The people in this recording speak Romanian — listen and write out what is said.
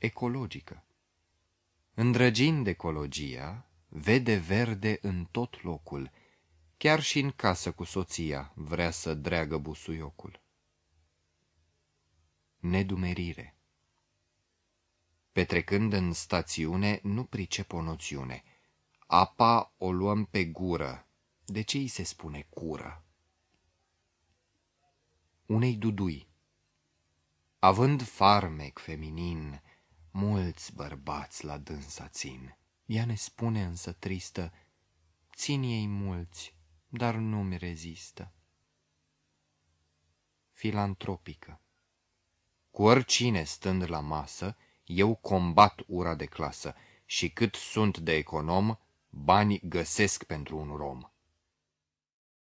ecologică. Îndrăgind ecologia, vede verde în tot locul, chiar și în casă cu soția vrea să dreagă busuiocul. Nedumerire Petrecând în stațiune, nu pricep o noțiune. Apa o luăm pe gură. De ce îi se spune cură? Unei dudui Având farmec feminin, mulți bărbați la dânsa țin. Ea ne spune însă tristă, țin ei mulți, dar nu-mi rezistă. Filantropică Cu oricine stând la masă, eu combat ura de clasă și cât sunt de econom, bani găsesc pentru un rom.